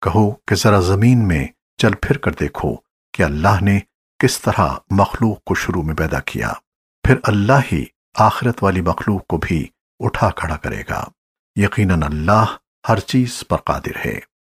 کہو کہ ذرا زمین میں چل پھر کر دیکھو کہ اللہ نے کس طرح مخلوق کو شروع میں پیدا کیا۔ پھر اللہ ہی آخرت والی مخلوق کو بھی اٹھا کھڑا کرے گا۔ یقیناً اللہ ہر چیز پر قادر ہے۔